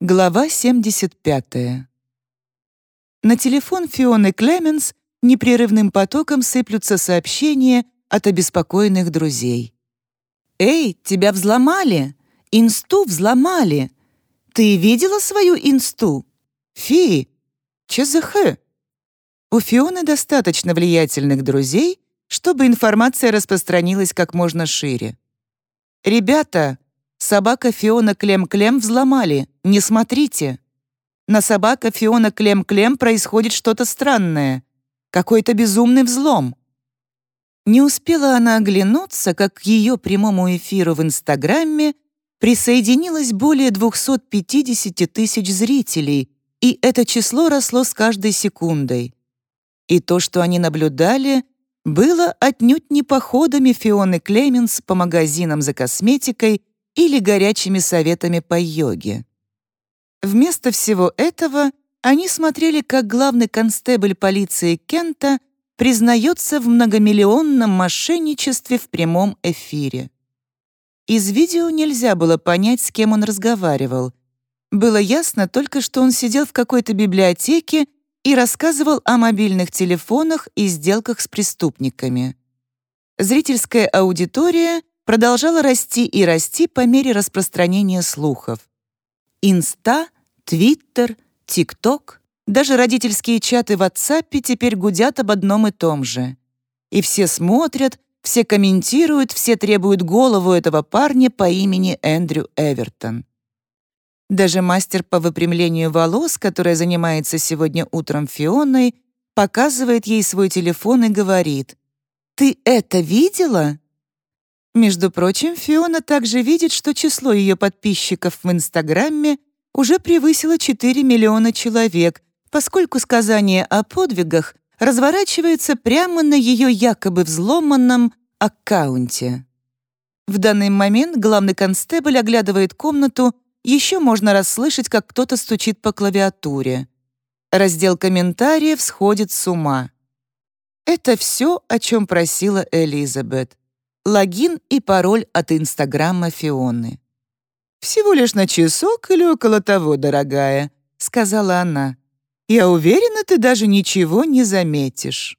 Глава 75. На телефон Фионы Клеменс непрерывным потоком сыплются сообщения от обеспокоенных друзей. «Эй, тебя взломали! Инсту взломали! Ты видела свою инсту? Фи! ЧЗХ!» У Фионы достаточно влиятельных друзей, чтобы информация распространилась как можно шире. «Ребята, Собака Фиона Клем-Клем взломали. Не смотрите. На собака Фиона Клем-Клем происходит что-то странное. Какой-то безумный взлом. Не успела она оглянуться, как к ее прямому эфиру в Инстаграме присоединилось более 250 тысяч зрителей, и это число росло с каждой секундой. И то, что они наблюдали, было отнюдь не походами Фионы Клеменс по магазинам за косметикой или горячими советами по йоге. Вместо всего этого они смотрели, как главный констебль полиции Кента признается в многомиллионном мошенничестве в прямом эфире. Из видео нельзя было понять, с кем он разговаривал. Было ясно только, что он сидел в какой-то библиотеке и рассказывал о мобильных телефонах и сделках с преступниками. Зрительская аудитория продолжала расти и расти по мере распространения слухов. Инста, Твиттер, ТикТок, даже родительские чаты в WhatsApp теперь гудят об одном и том же. И все смотрят, все комментируют, все требуют голову этого парня по имени Эндрю Эвертон. Даже мастер по выпрямлению волос, которая занимается сегодня утром Фионой, показывает ей свой телефон и говорит «Ты это видела?» Между прочим, Фиона также видит, что число ее подписчиков в Инстаграме уже превысило 4 миллиона человек, поскольку сказание о подвигах разворачивается прямо на ее якобы взломанном аккаунте. В данный момент главный констебль оглядывает комнату, еще можно расслышать, как кто-то стучит по клавиатуре. Раздел комментариев сходит с ума. Это все, о чем просила Элизабет логин и пароль от Инстаграма Фионы. «Всего лишь на часок или около того, дорогая», — сказала она. «Я уверена, ты даже ничего не заметишь».